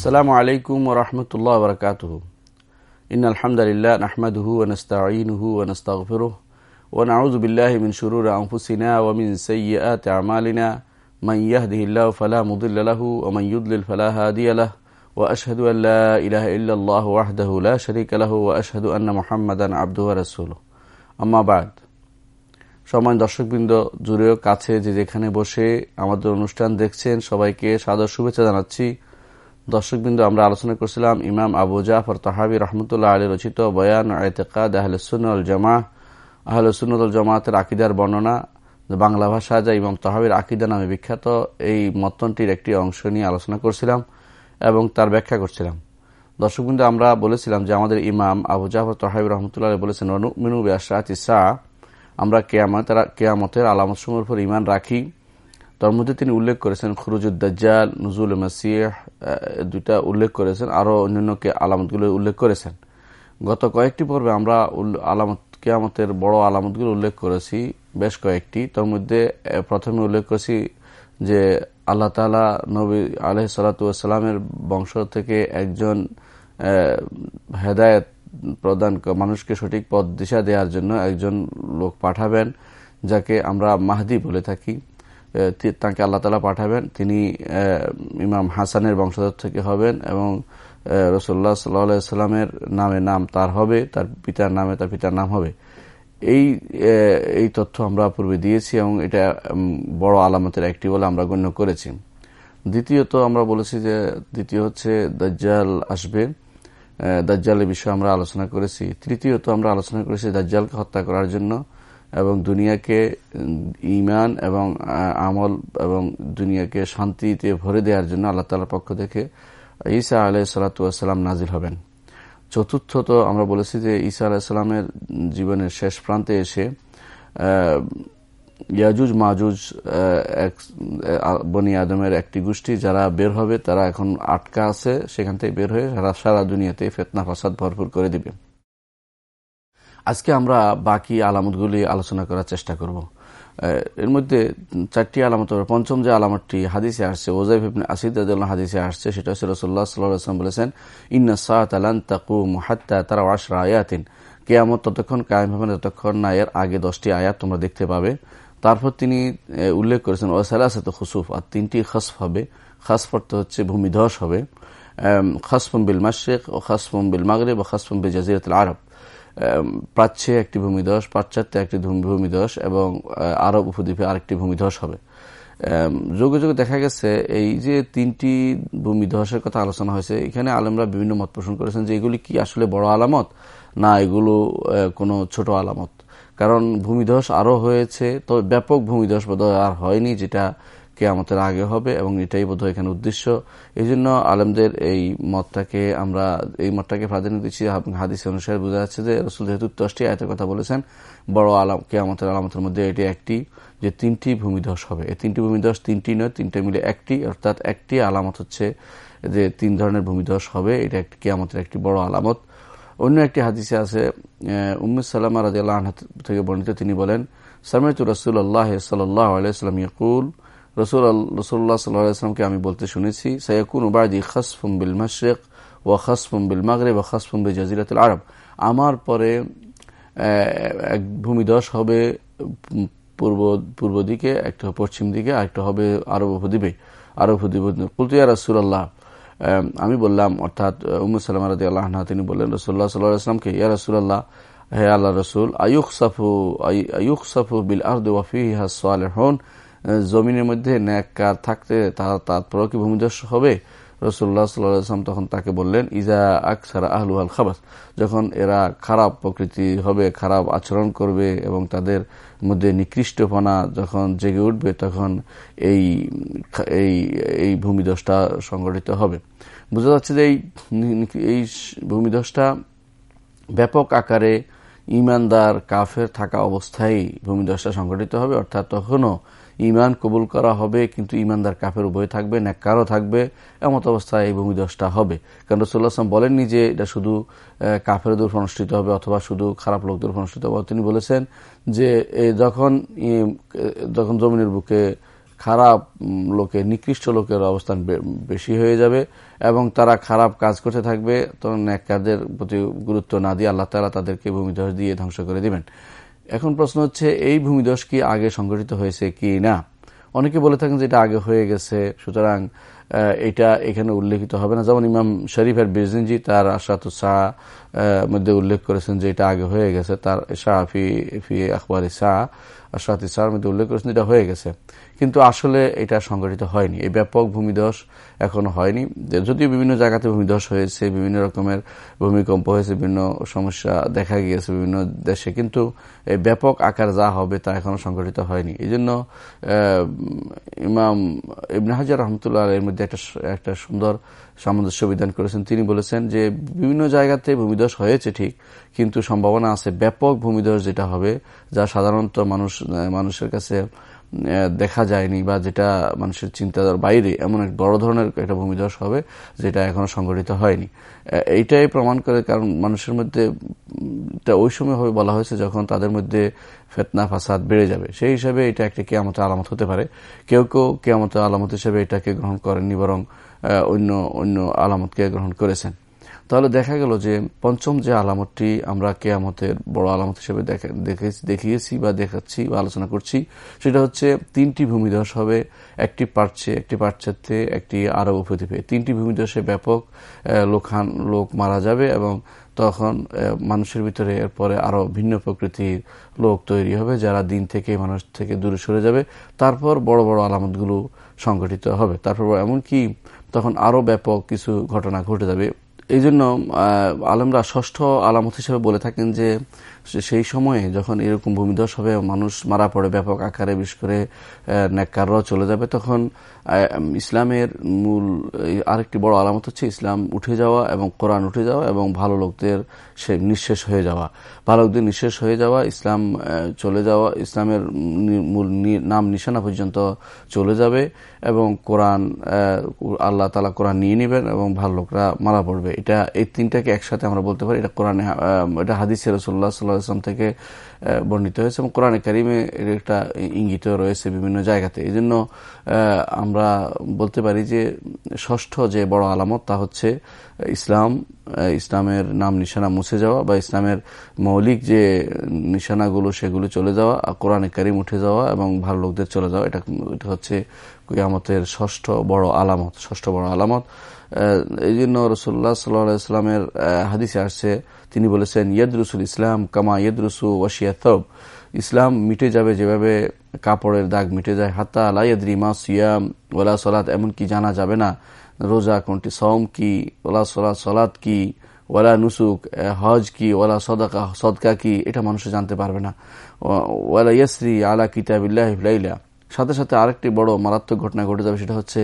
السلام عليكم ورحمة الله وبركاته إن الحمد لله نحمده ونستعينه ونستغفره ونعوذ بالله من شرور أنفسنا ومن سيئات عمالنا من يهده الله فلا مضل له ومن يضلل فلا هادي له وأشهد أن لا إله إلا الله وحده لا شريك له وأشهد أن محمدا عبده ورسوله أما بعد সম্মান দর্শক বৃন্দ জুড়েও কাছে যে যেখানে বসে আমাদের অনুষ্ঠান দেখছেন সবাইকে সাদর শুভেচ্ছা জানাচ্ছি দর্শকবৃন্দ, আমরা আলোচনা করছিলাম ইমাম আবু জাফর তাহাবি রহমতুল্লাহ আলী রচিত বয়ান এতেকাদ আহলসুল জামা আহলসুল জামাতের আকিদার বর্ণনা বাংলা ভাষা যা ইমাম তাহাবির আকিদা নামে বিখ্যাত, এই মতনটির একটি অংশ নিয়ে আলোচনা করছিলাম এবং তার ব্যাখ্যা করছিলাম। দর্শকবৃন্দ, আমরা বলেছিলাম যে আমাদের ইমাম আবু জাফর তাহাবি রহমতুল্লাহ বলেছেন মিনু ব্যাসাত আমরা কেয়ামতের কেয়ামতের আলামতসমূহের উপর ইমান রাখি। তার মধ্যে তিনি উল্লেখ করেছেন খুরুজুদ্দাল নজরুল মাসিহ দুইটা উল্লেখ করেছেন আরও অন্যান্য আলামতগুলো উল্লেখ করেছেন। গত কয়েকটি পর্বে আমরা আলামত, কেয়ামতের বড় আলামতগুলো উল্লেখ করেছি, বেশ কয়েকটি। তার মধ্যে প্রথমে উল্লেখ করেছি যে আল্লাহ তালা নবী আলহ সালাতামের বংশ থেকে একজন হেদায়ত প্রদান মানুষকে সঠিক পথ, দিশা দেওয়ার জন্য একজন লোক পাঠাবেন, যাকে আমরা মাহদি বলে থাকি। তাকে আল্লাহ তালা পাঠাবেন। তিনি ইমাম হাসানের বংশধর থেকে হবেন এবং রসোল্লা সাল্লামের নামে নাম তার হবে, তার পিতার নামে তার পিতার নাম হবে। এই এই তথ্য আমরা পূর্বে দিয়েছি এবং এটা বড় আলামতের একটি বলে আমরা গণ্য করেছি। দ্বিতীয়ত আমরা বলেছি যে, দ্বিতীয় হচ্ছে দাজ্জাল আসবে। দাজ্জালের বিষয়ে আমরা আলোচনা করেছি। তৃতীয়ত আমরা আলোচনা করেছি দাজ্জালকে হত্যা করার জন্য। এবং দুনিয়াকে ইমান এবং আমল এবং দুনিয়াকে শান্তিতে ভরে দেওয়ার জন্য আল্লাহ তালার পক্ষ থেকে ঈসা আলাই সালাতাম নাজিল হবেন। চতুর্থত আমরা বলেছি যে ঈসা আলাহিসাল্লামের জীবনের শেষ প্রান্তে এসে ইয়াজুজ মাজুজ এক বনি আদমের একটি গোষ্ঠী যারা বের হবে তারা এখন আটকা আছে, সেখান থেকে বের হয়ে সারা সারা দুনিয়াতে ফেতনা ফাসাদ ভরপুর করে দিবে। আজকে আমরা বাকি আলামতগুলি আলোচনা করার চেষ্টা করব। এর মধ্যে চারটি আলামত পঞ্চম যে আলামতটি হাদিসে আসছে ওজাইফ ইবনে আসিদ হাদিসে আসছে, সেটা হচ্ছে রসুল্লাহ সাল্লাম বলেছেন, ইন্না সাত আলান তাকু মুহাত্তা তারা আশরা আয়াতিন। কেয়ামত ততক্ষণ কায়েম হবে ততক্ষণ না এর আগে দশটি আয়াত তোমরা দেখতে পাবে। তারপর তিনি উল্লেখ করেছেন ওসালাসাত খুসুফ। আর তিনটি খসফ হবে। খাসফ অর্থ হচ্ছে ভূমিধস হবে। খাসফম বিল মাসেক ও খাসফম বিল মাগরে বা খাসফম বিল জাজিরাতুল আরব। প্রাচ্যে একটি ভূমিধস, পাশ্চাত্যে একটি ভূমিধস এবং আরব উপদ্বীপে আরেকটি ভূমিধস হবে। যোগে যোগে দেখা গেছে এই যে তিনটি ভূমিধসের কথা আলোচনা হয়েছে, এখানে আলমরা বিভিন্ন মত পোষণ করেছেন যে এগুলি কি আসলে বড় আলামত, না এগুলো কোনো ছোট আলামত। কারণ ভূমিধস আরও হয়েছে তবে ব্যাপক ভূমিধস বোধ আর হয়নি, যেটা কেয়ামতের আগে হবে এবং এটাই বোধ এখানে উদ্দেশ্য। এই জন্য আলমদের এই মতটাকে আমরা, এই মতটাকে প্রাধান্য দিচ্ছি। হাদিস অনুসারে বোঝা যাচ্ছে যে রসুল যেহেতু দশটি আয়তের কথা বলেছেন, বড় আলাম, কেয়ামতের আলামতের মধ্যে এটি একটি, যে তিনটি ভূমিধস হবে। এই তিনটি ভূমিধস তিনটি নয়, তিনটে মিলে একটি, অর্থাৎ একটি আলামত হচ্ছে যে তিন ধরনের ভূমিধস হবে। এটা একটি, কেয়ামতের একটি বড় আলামত। অন্য একটি হাদিসে আছে উম্মুদ সাল্লামা রাজি আল্লাহ থেকে বর্ণিত, তিনি বলেন, সামেত রসুল আল্লাহ সাল্লাহ আলাইসালাম ইকুল রসুল রসুল্লাহ সাল্লাহামকে আমি বলতে শুনেছি সৈয়কুন উবায়দি খাসফুম বিল মাশরেক ও খাসফুম বিল মাগরে ও খাসফুম বিল জাজিরাতুল আরব। আমার পরে এক ভূমিদশ হবে পূর্ব পূর্ব দিকে, একটা পশ্চিম দিকে আরেকটা হবে আরব উপদ্বীপে। আরব উপদ্বীপ কুলতুয়া রসুল্লাহ আমি বললাম, অর্থাৎ উম্মদ সালাম রাদি আল্লাহ তিনি বললেন, রসুল্লাহ সাল্লাহ আসলামকে ইয়া রসুল্লাহ হে আল্লাহ রসুল আয়ুক সাফু আয়ুক সাফু বিল আর্দ ওয়াফি হাসন জমিনের মধ্যে ন্যাক্কার থাকতে তার তারপরেও কি ভূমিদস্য হবে। রসুল্লাহ সাল্লাম তখন তাকে বললেন ইজা আকসারা আহলু আল খাবাস। যখন এরা খারাপ প্রকৃতি হবে, খারাপ আচরণ করবে এবং তাদের মধ্যে নিকৃষ্টপনা যখন জেগে উঠবে, তখন এই এই এই ভূমিদশটা সংগঠিত হবে। বোঝা যাচ্ছে যে এই ভূমিদশটা ব্যাপক আকারে ইমানদার কাফের থাকা অবস্থায় ভূমিদশটা সংগঠিত হবে, অর্থাৎ তখনও ইমান কবুল করা হবে, কিন্তু ইমানদার কাফের উভয় থাকবে, ন্যাক্কারও থাকবে, এমত অবস্থায় এই ভূমিদশটা হবে। কারণ রসুল্লাহ আসলাম বলেননি যে এটা শুধু কাফের দূর অনুষ্ঠিত হবে অথবা শুধু খারাপ লোক লোকদের অনুষ্ঠিত হবে। তিনি বলেছেন যে যখন যখন জমিনের বুকে খারাপ লোকের নিকৃষ্ট লোকের অবস্থান বেশি হয়ে যাবে এবং তারা খারাপ কাজ করতে থাকবে, তখন কাজের প্রতি গুরুত্ব না দিয়ে আল্লাহ তালা তাদেরকে ভূমিধস দিয়ে ধ্বংস করে দিবেন। এখন প্রশ্ন হচ্ছে, এই ভূমিধস কি আগে সংঘটিত হয়েছে কি না? অনেকে বলে থাকেন যে এটা আগে হয়ে গেছে, সুতরাং এটা এখানে উল্লেখিত হবে না। যেমন ইমাম শরীফ আর বিজনিজি তার আশাত শাহ মধ্যে উল্লেখ করেছেন যে এটা আগে হয়ে গেছে। তার শাহ ফি ফি আখবর শাহ আশাত শাহর মধ্যে উল্লেখ করেছেন, এটা হয়ে গেছে। কিন্তু আসলে এটা সংগঠিত হয়নি। এই ব্যাপক ভূমিধস এখনও হয়নি। যদিও বিভিন্ন জায়গাতে ভূমিধস হয়েছে, বিভিন্ন রকমের ভূমিকম্প হয়েছে, বিভিন্ন সমস্যা দেখা গিয়েছে বিভিন্ন দেশে, কিন্তু এই ব্যাপক আকার যা হবে তা এখনও সংগঠিত হয়নি। এই জন্য ইমাম ইবনে হাজার রহমতুল্লাহ এর মধ্যে একটা একটা সুন্দর সামঞ্জস্য বিধান করেছেন। তিনি বলেছেন যে, বিভিন্ন জায়গাতে ভূমিধস হয়েছে ঠিক, কিন্তু সম্ভাবনা আছে ব্যাপক ভূমিধস যেটা হবে, যা সাধারণত মানুষ মানুষের কাছে দেখা যায়নি বা যেটা মানুষের চিন্তাধার বাইরে এমন এক বড় ধরনের একটা ভূমিধস হবে যেটা এখনও সংগঠিত হয়নি। এইটাই প্রমাণ করে কারণ মানুষের মধ্যে ওই সময় হবে বলা হয়েছে যখন তাদের মধ্যে ফেতনা, ফাসাদ বেড়ে যাবে। সেই হিসাবে এটা একটা কেয়ামতের আলামত হতে পারে। কেউ কেউ কেয়ামতের আলামত হিসেবে এটাকে গ্রহণ করেননি, বরং অন্য অন্য আলামতকে গ্রহণ করেছেন। তাহলে দেখা গেল যে পঞ্চম যে আলামতটি আমরা কেয়ামতের বড় আলামত হিসেবে দেখিয়েছি বা দেখাচ্ছি বা আলোচনা করছি, সেটা হচ্ছে তিনটি ভূমিধস হবে। একটি পার্চ্ছে একটি পার্চ্ছেতে একটি আরব উপদ্বীপে। তিনটি ভূমিধসে ব্যাপক লোকহান লোক মারা যাবে এবং তখন মানুষের ভিতরে এরপরে আরও ভিন্ন প্রকৃতির লোক তৈরি হবে যারা দিন থেকে মানুষ থেকে দূরে সরে যাবে। তারপর বড় বড় আলামতগুলো সংগঠিত হবে। তারপর এমনকি তখন আরও ব্যাপক কিছু ঘটনা ঘটে যাবে। এই জন্য আলমরা ষষ্ঠ আলামত হিসেবে বলে থাকেন যে সেই সময়ে যখন এরকম ভূমিধস হবে, মানুষ মারা পড়ে ব্যাপক আকারে, বিশেষ করে ন্যাক্কাররাও চলে যাবে, তখন ইসলামের মূল আরেকটি বড় আলামত হচ্ছে ইসলাম উঠে যাওয়া এবং কোরআন উঠে যাওয়া এবং ভালো লোকদের সে নিঃশেষ হয়ে যাওয়া। ভালো লোকদের নিঃশেষ হয়ে যাওয়া, ইসলাম চলে যাওয়া, ইসলামের মূল নাম নিশানা পর্যন্ত চলে যাবে এবং কোরআন আল্লাহ তালা কোরআন নিয়ে নেবেন এবং ভালো লোকরা মারা পড়বে। এটা এই তিনটাকে একসাথে আমরা বলতে পারি। এটা কোরআনে এটা হাদিস রসুল্লাহ সাল্লাহ ইসলাম থেকে বর্ণিত হয়েছে এবং কোরআনে কারিমে এর একটা ইঙ্গিত রয়েছে বিভিন্ন জায়গাতে। এই জন্য আমরা বলতে পারি যে ষষ্ঠ যে বড় আলামত তা হচ্ছে ইসলাম ইসলামের নাম নিশানা মুছে যাওয়া বা ইসলামের মৌলিক যে নিশানাগুলো সেগুলো চলে যাওয়া কোরআনে কারিম উঠে যাওয়া এবং ভালো লোকদের চলে যাওয়া, এটা এটা হচ্ছে কুয়ামতের ষষ্ঠ বড় আলামত, ষষ্ঠ বড় আলামত। এই জন্য রসুল্লাহ সাল্লাহ ইসলামের হাদিসে আসছে, তিনি বলেছেন, ইয়দরুসুল ইসলাম কামা ইয়দরুসু ওয়াশিয়া তব ইসলাম মিটে যাবে যেভাবে কাপড়ের দাগ মিটে যায়। হাত্তা আলাইয়াদ্রি মা সিয়াম ওলা সলাত, এমনকি জানা যাবে না রোজা কোনটি সম কি ওলা সলাত সলাত কি ওলা নুসুক হজ কি ওলা সদাকা, সদকা কি, এটা মানুষ জানতে পারবে না। ওয়ালা ইয়াসরি আলা কিতাবিল্লাহ লাইলা। সাথে সাথে আরেকটি বড় মারাত্মক ঘটনা ঘটে যাবে, সেটা হচ্ছে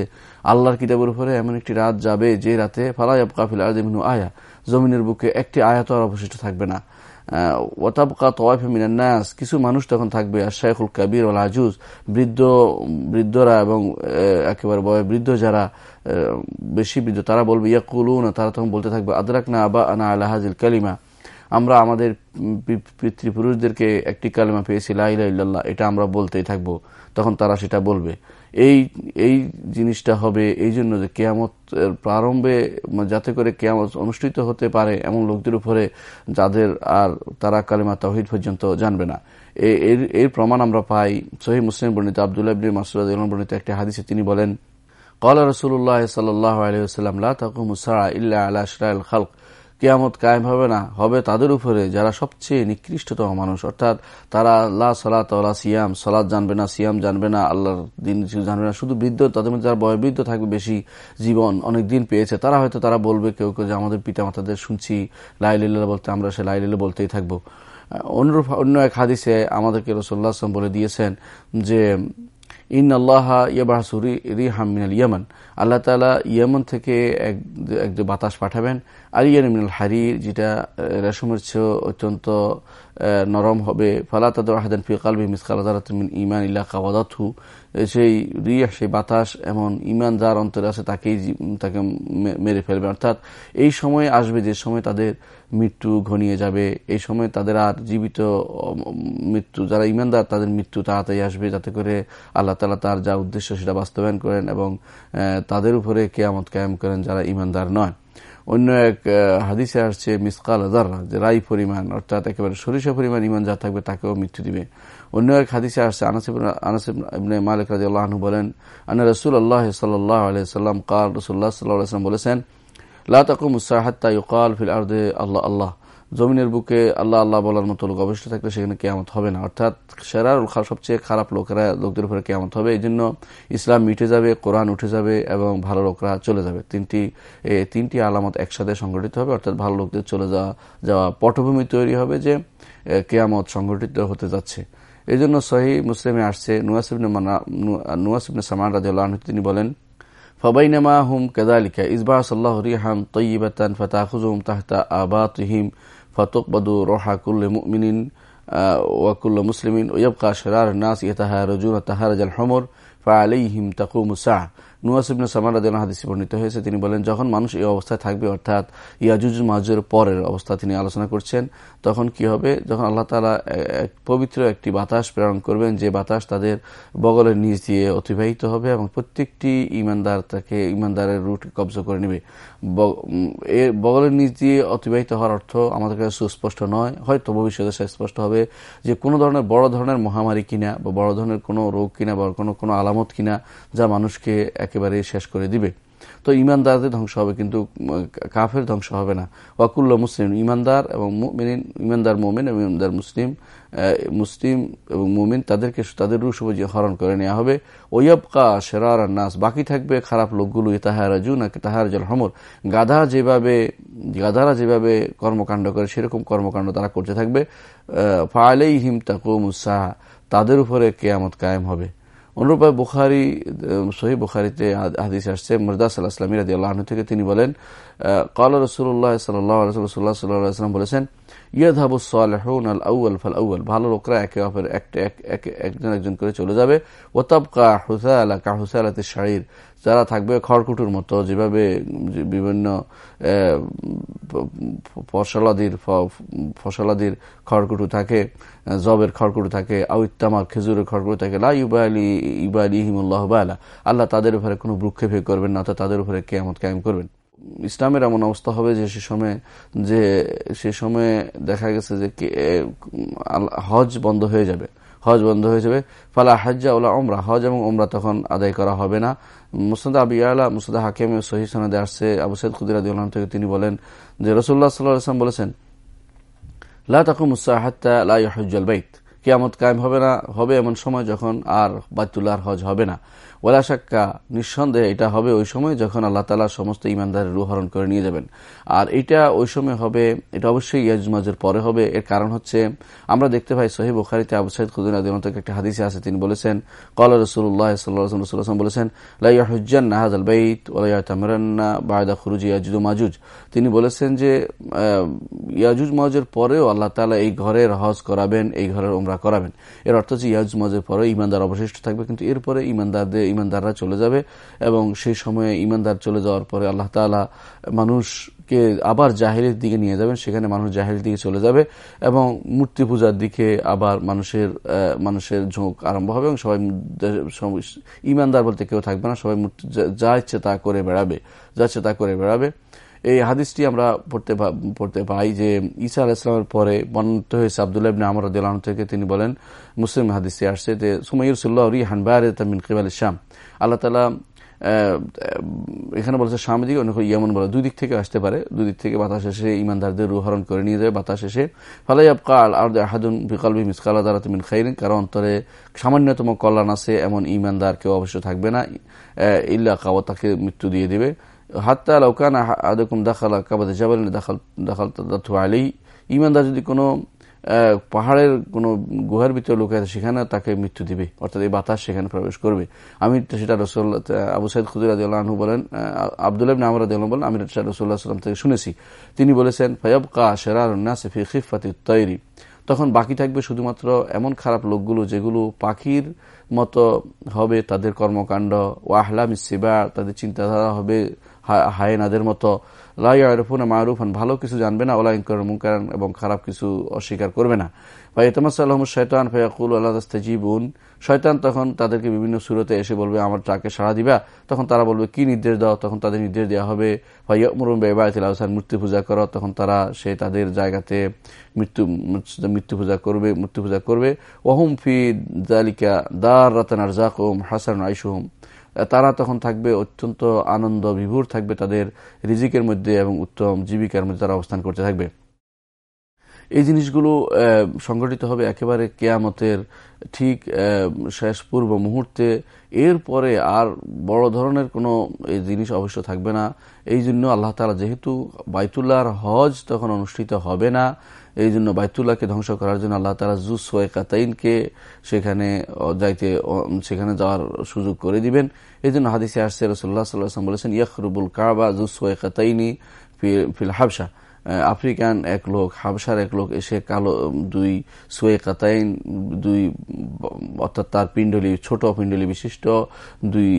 আল্লাহর কিতাবের উপরে এমন একটি রাত যাবে যে রাতে ফালাইব কাফিল আজমিনু আয়া। জমিনের বুকে একটি আয়াত অবশিষ্ট থাকবে না। ওয়াতাবকা তোয়াফে মিনান্নাস কিছু মানুষ তখন থাকবে, আর শাইখুল কাবির ওল আজুজ। বৃদ্ধ, বৃদ্ধরা এবং একেবারে বয় বৃদ্ধ যারা বেশি বৃদ্ধ, তারা বলবে না তারা তখন বলতে থাকবে আদরাক না আবা আনা আলাহাজিল কালিমা। আমরা আমাদের পিতৃপুরুষদেরকে একটি কালিমা পেয়েছি লাইলা এটা আমরা বলতেই থাকব। তখন তারা সেটা বলবে। এই এই জিনিসটা হবে এই জন্য যে কেয়ামত প্রারম্ভে যাতে করে কেয়ামত অনুষ্ঠিত হতে পারে এমন লোকদের উপরে যাদের আর তারা কালিমা তহিদ পর্যন্ত জানবে না। এর এর প্রমাণ আমরা পাই সহি মুসলিম বর্ণিত আবদুল্লাহ মাসুদ বর্ণিত একটি হাদিসে তিনি বলেন কলা রসুল্লাহ সাল্লাহ আলহিহাস্লাম লা তাকুমুসা ইল্লা আল্লাহ খালক। কেয়ামত কায়েম হবে না, হবে তাদের উপরে যারা সবচেয়ে নিকৃষ্টতম মানুষ। অর্থাৎ তারা আল্লাহ সলাত আল্লাহ সিয়াম সলাদ জানবে না, সিয়াম জানবে না, আল্লাহর দিন জানবে না। শুধু বৃদ্ধ, তাদের মধ্যে যারা বয়বৃদ্ধ থাকবে বেশি জীবন অনেক দিন পেয়েছে, তারা হয়তো তারা বলবে কেউ কেউ যে আমাদের পিতা মাতাদের শুনছি লাইলিল্লা বলতে আমরা সে লাইলিল্লা বলতেই থাকব। অনুরূপ অন্য এক হাদিসে আমাদেরকে রসোল্লা বলে দিয়েছেন যে ইন আল্লাহ ইয়াবাহসুরি রিহামিনাল ইয়মন। আল্লাহ তালা ইয়মন থেকে এক বাতাস পাঠাবেন আলিয়ান মিনাল হারির, যেটা রেশমের অত্যন্ত নরম হবে। ফালা তাদের আহাদান ফি কালবি মিসকাল মিন ইমান ইল্লা কাওয়াদাতহু। সেই রিয়া সেই বাতাস এমন ইমান যার অন্তরে আছে, তাকেই তাকে মেরে ফেলবে। অর্থাৎ এই সময় আসবে, যে সময় তাদের মৃত্যু ঘনিয়ে যাবে, এই সময় তাদের আর জীবিত মৃত্যু, যারা ইমানদার তাদের মৃত্যু তাড়াতাড়ি আসবে, যাতে করে আল্লাহ তালা তার যা উদ্দেশ্য সেটা বাস্তবায়ন করেন এবং তাদের উপরে কেয়ামত কায়েম করেন যারা ইমানদার নয়। অন্য এক হাদিসে আসছে, মিসকাল আজাররা যে রাই পরিমাণ, অর্থাৎ একেবারে সরিষা পরিমাণ ইমান যা থাকবে তাকেও মৃত্যু দিবে। অন্য এক হাদিসে আসছে আনাসিবনে মালিক রাজি আল্লাহনু বলেন আনা রসুল আল্লাহ সাল্লাহ আলাইসাল্লাম কাল রসুল্লাহ সাল্লাহ বলেছেন, লা তাকুম মুসাহাত্তা ইউকাল ফিল আর্দে আল্লাহ আল্লাহ। জমিনের বুকে আল্লাহ আল্লাহ বলার মতো লোক অবশ্যই থাকলে সেখানে কেয়ামত হবে না। অর্থাৎ সেরার সবচেয়ে খারাপ লোকেরা, লোকদের উপরে কেয়ামত হবে। এই জন্য ইসলাম মিটে যাবে, কোরআন উঠে যাবে এবং ভালো লোকরা চলে যাবে। তিনটি তিনটি আলামত একসাথে সংগঠিত হবে। অর্থাৎ ভালো লোকদের চলে যাওয়া যাওয়া পটভূমি তৈরি হবে যে কেয়ামত সংগঠিত হতে যাচ্ছে। এই জন্য সহি মুসলিমে আসছে নুয়াসিবনে নুয়াসিবনে সামান রাজিউল্লাহ তিনি বলেন ফবাইনামা হুম কেদালিকা ইসবাহ সাল্লাহ রিহাম তৈবাতান ফতাহুজুম তাহতা আবাতহিম فتقبض روح كل مؤمن وكل مسلم ويبقى شرار الناس يتهارجون تهارج الحمر فعليهم تقوم الساعة. নুয়াসিবনে সামারা যেন হাদিসে বর্ণিত হয়েছে, তিনি বলেন, যখন মানুষ এই অবস্থায় থাকবে, অর্থাৎ ইয়াজুজ মাজুর পরের অবস্থা তিনি আলোচনা করছেন, তখন কি হবে? যখন আল্লাহ তালা পবিত্র একটি বাতাস প্রেরণ করবেন, যে বাতাস তাদের বগলের নিচ দিয়ে অতিবাহিত হবে এবং প্রত্যেকটি ইমানদার তাকে, ইমানদারের রুট কবজা করে নেবে। বগলের নিচ দিয়ে অতিবাহিত হওয়ার অর্থ আমাদের কাছে সুস্পষ্ট নয়, হয়তো ভবিষ্যতে স্পষ্ট হবে যে কোনো ধরনের বড় ধরনের মহামারী কিনা বা বড় ধরনের কোনো রোগ কিনা বা কোনো কোনো আলামত কিনা যা মানুষকে একেবারে শেষ করে দিবে। তো ইমানদারদের ধ্বংস হবে, কিন্তু কাফের ধ্বংস হবে না। ওয়াকুল্ল মুসলিম, ইমানদার এবং ইমানদার মোমেন এবং ইমানদার মুসলিম মুসলিম এবং মুমিন তাদেরকে, তাদের রুশুবজি হরণ করে নেওয়া হবে। ওয়বকা সেরার নাস, বাকি থাকবে খারাপ লোকগুলো ইতাহারাজু নাকি তাহার জল হমর। গাধা যেভাবে, গাধারা যেভাবে কর্মকাণ্ড করে, সেরকম কর্মকাণ্ড তারা করতে থাকবে। ফালেই হিম তাকুমুসাহ তাদের উপরে কেয়ামত কায়েম হবে। অনুরূপে বুখারি সহি বুখারিতে হাদিস আসছে। মরদা সাল্লাহ আসলামী রাজি আল্লাহ থেকে তিনি বলেন কাল রসুল্লাহ সাল্লাহ রসুল্লাহ সাল্লাম বলেছেন ইয়াদহাবু সালেহুন আল আউ্ল ফাল আউ্ল ভালো লোকরা একে অপরের একজন একজন করে চলে যাবে। ওতাবকা হুসা আলা কা হুসা আলাতে শাড়ির যারা থাকবে খড়কুটুর মতো, যেভাবে বিভিন্ন ফসলাদির ফসলাদির খড়কুটু থাকে জবের খড়কুটু থাকে আউত্তামার খেজুরের খড়কুটু থাকে, লা ইবালি ইবালি হিমুল্লাহ বালা। আল্লাহ তাদের উপরে কোনো ভ্রুক্ষেপে করবেন না অর্থাৎ তাদের উপরে কেয়ামত কায়েম করবেন। ইসলামের এমন অবস্থা হবে যে সে সময়ে, যে সে সময়ে দেখা গেছে যে হজ বন্ধ হয়ে যাবে। হজ বন্ধ হয়ে যাবে। ফালা হাজ্জা ওলা ওমরা হজ এবং ওমরা তখন আদায় করা হবে না। মুসদ আবি আলা মুসদ হাকিম সহি সনাদে আসছে। আবু সৈদ খুদির আদি থেকে তিনি বলেন যে রসুল্লাহ সাল্লাম বলেছেন, লা তাকু মুসাহাত্তা লা হজ্জাল বাইত। কিয়ামত কায়েম হবে না, হবে এমন সময় যখন আর বাতুল্লাহর হজ হবে না। ওলা সাক্কা নিঃসন্দেহে এটা হবে ওই সময় যখন আল্লাহ তালা সমস্ত ইমানদারের রুহরণ করে নিয়ে যাবেন। আর এটা ওই সময় হবে, এটা অবশ্যই ইয়াজমাজের পরে হবে। এর কারণ হচ্ছে, আমরা দেখতে পাই সহি বুখারিতে আবু সাইদ খুদিন একটা হাদিসে আছে, তিনি বলেছেন কল রসুল্লাহ সাল্লাম বলেছেন লাইয়া হুজ্জান নাহাজ আল বাইত ওলাইয়া তামরান্না বায়দা খুরুজ ইয়াজুদ মাজুজ। তিনি বলেছেন যে ইয়াজুজ মাজের পরেও আল্লাহ তালা এই ঘরের হজ করাবেন, এই ঘরের উমরা করাবেন। এর অর্থ হচ্ছে ইয়াজুজ মাজের পরে ইমানদার অবশিষ্ট থাকবে, কিন্তু এরপরে ইমানদারদের ইমানদাররা চলে যাবে এবং সেই সময়ে ইমানদার চলে যাওয়ার পরে আল্লাহ তালা মানুষকে আবার জাহিরের দিকে নিয়ে যাবেন, সেখানে মানুষ জাহিরের দিকে চলে যাবে এবং মূর্তি পূজার দিকে আবার মানুষের মানুষের ঝোঁক আরম্ভ হবে এবং সবাই ইমানদার বলতে কেউ থাকবে না, সবাই যা ইচ্ছে তা করে বেড়াবে, যা ইচ্ছে তা করে বেড়াবে। এই হাদিসটি আমরা পড়তে পড়তে পাই যে ঈসা আল ইসলামের পরে বর্ণিত হয়েছে আবদুল্লাহ ইবনে আমর দিল্লাহ থেকে তিনি বলেন, মুসলিম হাদিসটি আসছে যে সুমাইর সুল্লাহ রি হানবার তামিন কিবাল ইসলাম আল্লাহ তালা এখানে বলছে সামনে অনেক ইয়মন বলে, দুই দিক থেকে আসতে পারে। দুই দিক থেকে বাতাস এসে ইমানদারদের রুহরণ করে নিয়ে যায় বাতাস এসে। ফালাই আবকাল আর আহাদুন বিকালবি মিসকাল দ্বারা তুমি খাইরিন। কারণ অন্তরে সামান্যতম কল্যাণ আছে, এমন ইমানদার কেউ অবশ্য থাকবে না ইল্লা কাওয়া তাকে মৃত্যু দিয়ে দিবে। হাত্তা লৌকান আদকুম দাখালা কাবাদ জাবাল দাখাল দাখাল আলী ইমানদার যদি কোনো পাহাড়ের কোনো গুহার ভিতরে লোক আছে সেখানে তাকে মৃত্যু দিবে, অর্থাৎ এই বাতাস সেখানে প্রবেশ করবে। আমি সেটা রসোল আবু সাইদ খুদির আদিউল্লাহনু বলেন আবদুল্লাহ আমর আদিউল্লাহ বলেন, আমি সেটা রসুল্লাহ সাল্লাম থেকে শুনেছি। তিনি বলেছেন ফয়ব কা শেরার নাসিফি খিফাতি তৈরি। তখন বাকি থাকবে শুধুমাত্র এমন খারাপ লোকগুলো যেগুলো পাখির মতো হবে, তাদের কর্মকাণ্ড ওয়াহলাম সিবা তাদের চিন্তাধারা হবে হায়নাদের মতো। মারুফান, ভালো কিছু জানবে না। ওলা ইনকর মুকারান এবং খারাপ কিছু অস্বীকার করবে না। বা ইতমাসাল্লাহম শৈতান ফয়াকুল আল্লাহ তাজিবুন শয়তান তখন তাদেরকে বিভিন্ন সুরতে এসে বলবে, আমার ট্রাকে সাড়া দিবা। তখন তারা বলবে, কি নির্দেশ দাও? তখন তাদের নির্দেশ দেওয়া হবে বা ইয়মরুম বেবায়তুল আহসান মূর্তি পূজা করো। তখন তারা সে তাদের জায়গাতে মৃত্যু মৃত্যু পূজা করবে মূর্তি পূজা করবে। ওহম ফি দালিকা দার রাতান আরজাক ওম হাসান আইসুহম তারা তখন থাকবে অত্যন্ত আনন্দ, বিভোর থাকবে তাদের রিজিকের মধ্যে এবং উত্তম জীবিকার মধ্যে তারা অবস্থান করতে থাকবে। এই জিনিসগুলো সংগঠিত হবে একেবারে কেয়ামতের ঠিক শেষ পূর্ব মুহূর্তে। এরপরে আর বড় ধরনের কোনো এই জিনিস অবশ্য থাকবে না। এই জন্য আল্লাহ তালা যেহেতু বাইতুল্লাহর হজ তখন অনুষ্ঠিত হবে না, এই জন্য বাইতুল্লাহকে ধ্বংস করার জন্য আল্লাহ তালা জুস কাতাইনকে সেখানে যাইতে সেখানে যাওয়ার সুযোগ করে দিবেন। এই জন্য হাদিসে আসছে রসুল্লাহ সাল্লাম বলেছেন, ইয়খরুবুল কাবা জুস কাতাইনি ফিল হাবসা আফ্রিকান এক লোক হাবসার এক লোক এসে কালো দুই সোয়ে কাতাইন দুই অর্থাৎ তার পিণ্ডলি, ছোট পিণ্ডলি বিশিষ্ট, দুই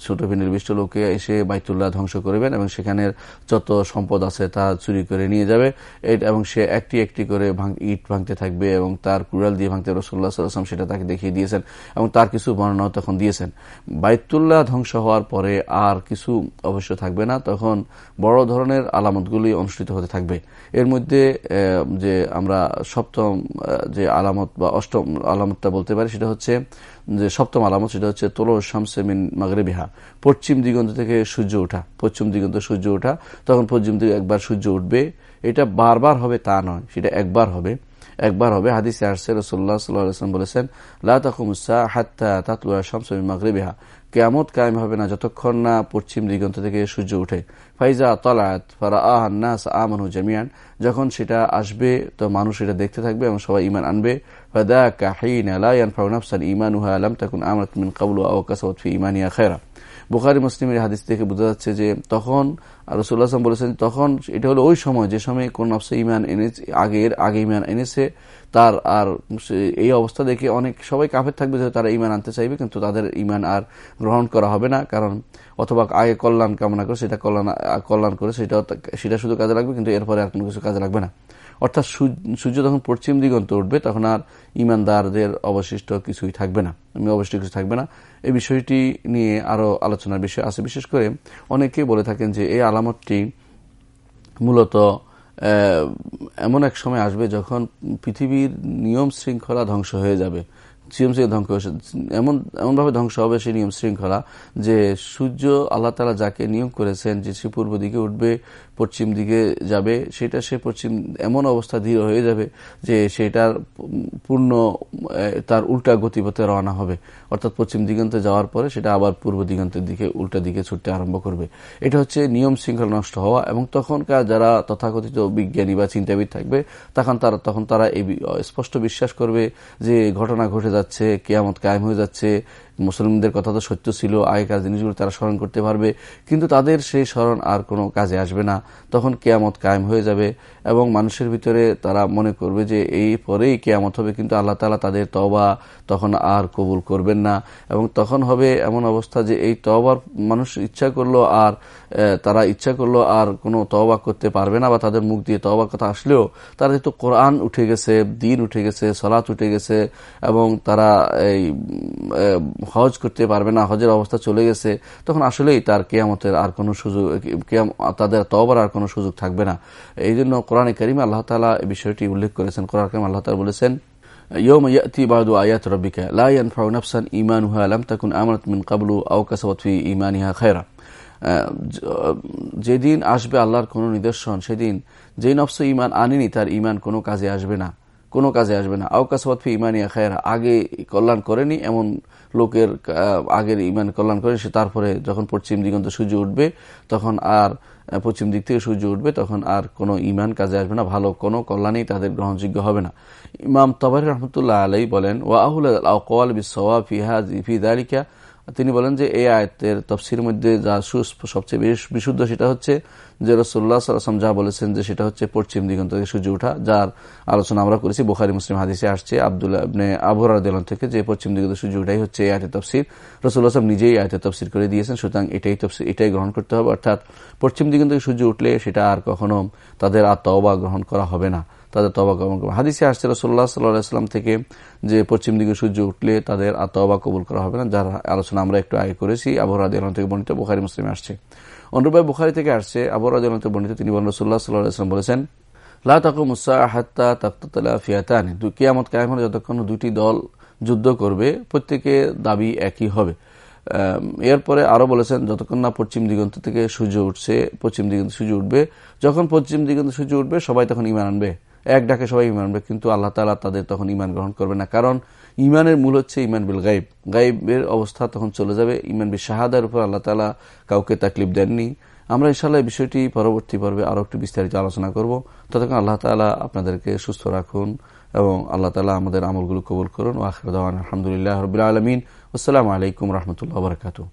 ছোট পিণ্ডলি বিশিষ্ট লোকে এসে বাইতুল্লাহ ধ্বংস করবেন এবং সেখানের যত সম্পদ আছে তা চুরি করে নিয়ে যাবে। এবং সে একটি একটি করে ইট ভাঙতে থাকবে এবং তার কুড়াল দিয়ে ভাঙতে রসুল্লাহ সাল্লাম সেটা তাকে দেখিয়ে দিয়েছেন এবং তার কিছু বর্ণনাও তখন দিয়েছেন। বাইতুল্লাহ ধ্বংস হওয়ার পরে আর কিছু অবশ্য থাকবে না। তখন বড় ধরনের আলামতগুলি অনুষ্ঠিত হতে থাকবে। এর মধ্যে যে আমরা সপ্তম যে আলামত বা অষ্টম আলামতটা বলতে পারি, সেটা হচ্ছে, যে সপ্তম আলামত, সেটা হচ্ছে তোলো শামসেমিন বিহা পশ্চিম দিগন্ত থেকে সূর্য ওঠা, পশ্চিম দিগন্ত সূর্য ওঠা, তখন পশ্চিম দিকে একবার সূর্য উঠবে। এটা বারবার হবে তা নয়, সেটা একবার হবে। একবার হবে, হাদিসে আসছে রসোল্লা সাল্লাম বলেছেন লাকুমুসা হাত্তা তাতলুয়া শামসমিন বিহা কেয়ামত কায়েম হবে না যতক্ষণ না পশ্চিম দিগন্ত থেকে সূর্য উঠে। ফাইজা তলায়াত ফারা আহান্নাস আমানু জামিয়ান যখন সেটা আসবে, তো মানুষ এটা দেখতে থাকবে এবং সবাই ইমান আনবে। ফাদা কাহিন আলায়ান ফাউনাফসান ইমানুহা আলাম তাকুন আমরাত মিন কাবলু আও কাসাউত ফি ইমানিয়া খেরা বুখারি মুসলিমের হাদিস থেকে বোঝা যাচ্ছে যে তখন রসুল্লাহ বলেছেন তখন এটা হলো ওই সময়, যে সময় কোন নফসে ইমান এনেছে, আগের, আগে ইমান এনেছে, তার আর এই অবস্থা দেখে অনেক, সবাই কাফের থাকবে যে তারা ইমান আনতে চাইবে, কিন্তু তাদের ইমান আর গ্রহণ করা হবে না, কারণ অথবা আগে কল্যাণ কামনা করে সেটা কল্যাণ কল্যাণ করে সেটা সেটা শুধু কাজে লাগবে, কিন্তু এরপরে আর কোনো কিছু কাজে লাগবে না। অর্থাৎ সূর্য যখন পশ্চিম দিগন্ত উঠবে, তখন আর ইমানদারদের অবশিষ্ট কিছুই থাকবে না। অবশিষ্ট কিছু থাকবে না। এই বিষয়টি নিয়ে আরও আলোচনার বিষয় আছে। বিশেষ করে অনেকে বলে থাকেন যে, এই আলামতটি মূলত এমন এক সময় আসবে যখন পৃথিবীর নিয়ম শৃঙ্খলা ধ্বংস হয়ে যাবে। সিএম থেকে ধ্বংস এমন, এমনভাবে ধ্বংস হবে সেই নিয়ম শৃঙ্খলা যে সূর্য, আল্লাহ তালা যাকে নিয়ম করেছেন, যে সে পূর্ব দিকে উঠবে, পশ্চিম দিকে যাবে, সেটা সে পশ্চিম, এমন অবস্থা ধীর হয়ে যাবে যে সেটার পূর্ণ তার উল্টা গতিপথে রওনা হবে। অর্থাৎ পশ্চিম দিগন্তে যাওয়ার পরে সেটা আবার পূর্ব দিগন্তের দিকে, উল্টা দিকে ছুটতে আরম্ভ করবে। এটা হচ্ছে নিয়ম শৃঙ্খলা নষ্ট হওয়া এবং তখনকার যারা তথাকথিত বিজ্ঞানী বা চিন্তাবিদ থাকবে, তখন তারা তখন তারা এই স্পষ্ট বিশ্বাস করবে যে ঘটনা ঘটে যাচ্ছে কেয়ামত কায়েম হয়ে যাচ্ছে মুসলিমদের কথা তো সত্য ছিল, আগেকার জিনিসগুলো তারা স্মরণ করতে পারবে, কিন্তু তাদের সেই স্মরণ আর কোনো কাজে আসবে না। তখন কেয়ামত কায়েম হয়ে যাবে এবং মানুষের ভিতরে তারা মনে করবে যে এই পরেই কেয়ামত হবে, কিন্তু আল্লাহ তালা তাদের তবা তখন আর কবুল করবেন না। এবং তখন হবে এমন অবস্থা যে এই তবার মানুষ ইচ্ছা করল আর তারা ইচ্ছা করল আর কোনো তবা করতে পারবে না বা তাদের মুখ দিয়ে তবার কথা আসলেও তারা যেহেতু কোরআন উঠে গেছে, দিন উঠে গেছে সলাৎ উঠে গেছে এবং তারা এই হজ করতে পারবে না হজের অবস্থা চলে গেছে তখন আসলেই তার কেয়ামতের আর কোনো সুযোগ তাদের তবার আর কোনো সুযোগ থাকবে না এই জন্য কোরআন করিম আল্লাহ তালা এই বিষয়টি উল্লেখ করেছেন কোরআন করিম আল্লাহ তালা বলেছেন يوم يأتي بعض آيات ربك لا ينفع نفسا إيمانها لم تكن آمنت من قبل أو كسبت في إيمانها خيرا যেদিন আসবে আল্লাহর কোন নিদর্শন সেদিন যে নফস ইমান আনেনি তার ইমান কোনো কাজে আসবে না কোনো কাজে আসবে না। আউকাসওয়াত ফি ইমানিয়া খায়রা। আগে কল্যাণ করেনি, এমন লোকের আগের ইমান কল্যাণ করে সে তারপরে যখন পশ্চিম দিগন্ত সূর্য উঠবে, তখন আর পশ্চিম দিক থেকে সূর্য উঠবে, তখন আর কোনো ইমান কাজে আসবে না। ভালো কোনো কল্যাণই তাদের গ্রহণযোগ্য হবে না। ইমাম তবারি রহমতুল্লাহ আলাই বলেন ওয়াহুল আউকাল বিসওয়া ফিহা ফি দালিকা তিনি বলেন যে এই আয়তের তফসির মধ্যে যা সবচেয়ে বিশুদ্ধ সেটা হচ্ছে যে রসোল্লা সাল্লাম যা বলেছেন যে সেটা হচ্ছে পশ্চিম দিগন্ত থেকে সূর্য উঠা, যার আলোচনা আমরা করেছি, বোখারি, মুসলিম হাদিসে আসছে আবদুল্লাহ আবহাওয়ার থেকে যে পশ্চিম দিগন্ত সূর্য উঠাই হচ্ছে এই আয়তের তফসির। রসুল্লাহ আসলাম নিজেই আয়তের তফসির করে দিয়েছেন, সুতরাং এটাই তফসির এটাই গ্রহণ করতে হবে, অর্থাৎ পশ্চিম দিগন্ত থেকে সূর্য উঠলে সেটা আর কখনো তাদের আর তবা গ্রহণ করা হবে না। তাদের তবা কবল করবে। হাদিসে আসছে রসোল্লা সাল্লাহাম থেকে যে পশ্চিম দিকে সূর্য উঠলে তাদের তবা কবুল করা হবে না, যার আলোচনা আমরা একটু আগে করেছি। আবহাওয়া থেকে বর্ণিত, বোখারি, মুসলিমে আসছে। অনুরূপায় বুখারি থেকে আসছে আবহাওয়া থেকে বর্ণিত, তিনি বলেন রসুল্লাহ সাল্লাহাম বলেছেন কিয়ামত কায়ম হলে যতক্ষণ দুটি দল যুদ্ধ করবে, প্রত্যেকে দাবি একই হবে। এরপরে আরও বলেছেন, যতক্ষণ না পশ্চিম দিগন্ত থেকে সূর্য উঠছে, পশ্চিম দিগন্ত সূর্য উঠবে, যখন পশ্চিম দিগন্ত সূর্য উঠবে, সবাই তখন ইমান আনবে। এক ডাকে সবাই ইমান আনবে, কিন্তু আল্লাহ তালা তাদের তখন ইমান গ্রহণ করবে না। কারণ ইমানের মূল হচ্ছে ইমান বিল গাইব গাইবের অবস্থা তখন চলে যাবে। ইমান বিল শাহাদার উপর আল্লাহ তালা কাউকে তাকলিফ দেননি। আমরা ইনশাল্লাহ বিষয়টি পরবর্তী পর্বে আরও একটু বিস্তারিত আলোচনা করব। ততক্ষণ আল্লাহ তালা আপনাদেরকে সুস্থ রাখুন এবং আল্লাহ তালা আমাদের আমলগুলো কবুল করুন। ও আখর আলহামদুলিল্লাহ রবিল আলমিন। আসসালামু আলাইকুম রহমতুল্লাহ বরকাতু